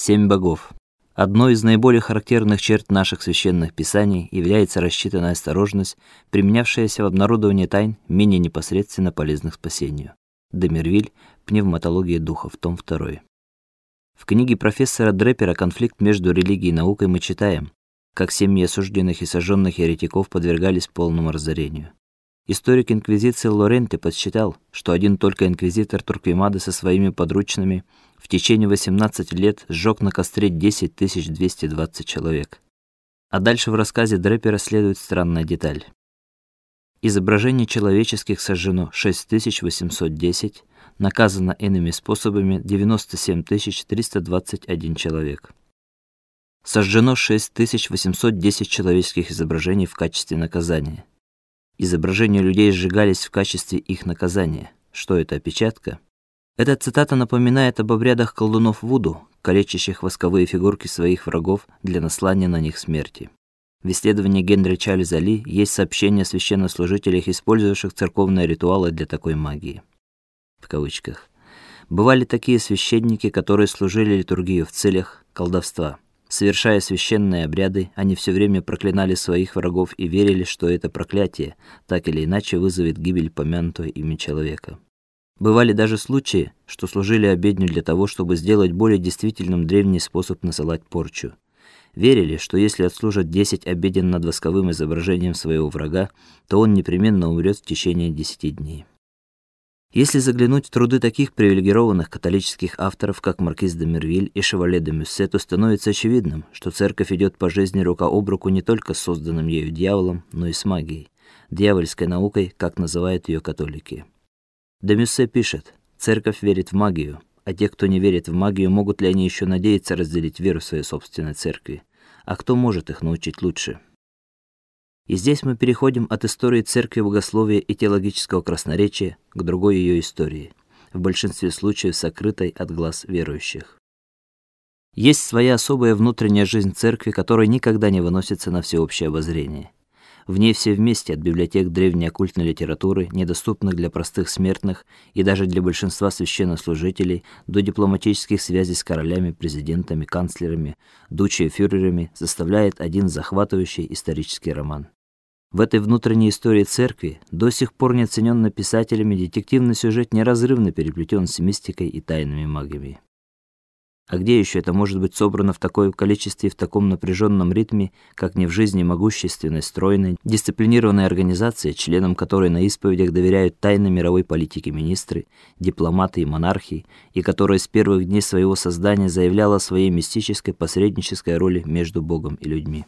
Семь богов. Одной из наиболее характерных черт наших священных писаний является рассчитанная осторожность, применявшаяся в обнародовании тайн менее непосредственно полезных спасению. Демервиль. Пневматология духов. Том 2. В книге профессора Дрепера Конфликт между религией и наукой мы читаем, как семьи осужденных и сожженных еретиков подвергались полному разорению. Историк инквизиции Лоренте подсчитал, что один только инквизитор Турквемада со своими подручными в течение 18 лет сжег на костре 10 220 человек. А дальше в рассказе Дрепера следует странная деталь. Изображений человеческих сожжено 6810, наказано иными способами 97 321 человек. Сожжено 6810 человеческих изображений в качестве наказания. Изображения людей сжигались в качестве их наказания. Что это опечатка? Эта цитата напоминает об обрядах колдунов Вуду, калечащих восковые фигурки своих врагов для наслания на них смерти. В исследовании Генри Чарльза Ли есть сообщения о священнослужителях, использовавших церковные ритуалы для такой магии. В кавычках. Бывали такие священники, которые служили литургию в целях колдовства. Совершая священные обряды, они все время проклинали своих врагов и верили, что это проклятие так или иначе вызовет гибель помянутого ими человека. Бывали даже случаи, что служили обедню для того, чтобы сделать более действительным древний способ насылать порчу. Верили, что если отслужат 10 обеден над восковым изображением своего врага, то он непременно умрет в течение 10 дней. Если заглянуть в труды таких привилегированных католических авторов, как Маркиз де Мервиль и Шевале де Мюссе, то становится очевидным, что церковь идет по жизни рука об руку не только с созданным ею дьяволом, но и с магией, дьявольской наукой, как называют ее католики. Де Мюссе пишет: "Церковь верит в магию, а те, кто не верит в магию, могут ли они еще надеяться разделить веру своей собственной церкви? А кто может их научить лучше?" И здесь мы переходим от истории церкви богословия и теологического красноречия к другой ее истории, в большинстве случаев сокрытой от глаз верующих. Есть своя особая внутренняя жизнь церкви, которая никогда не выносится на всеобщее обозрение. В ней все вместе от библиотек древней оккультной литературы, недоступных для простых смертных и даже для большинства священнослужителей, до дипломатических связей с королями, президентами, канцлерами, дучи и фюрерами, составляет один захватывающий исторический роман. В этой внутренней истории церкви, до сих пор неоцененной писателями, детективный сюжет неразрывно переплетен с мистикой и тайными магами. А где еще это может быть собрано в таком количестве и в таком напряженном ритме, как не в жизни могущественной, стройной, дисциплинированной организации, членам которой на исповедях доверяют тайны мировой политики министры, дипломаты и монархи, и которая с первых дней своего создания заявляла о своей мистической посреднической роли между Богом и людьми.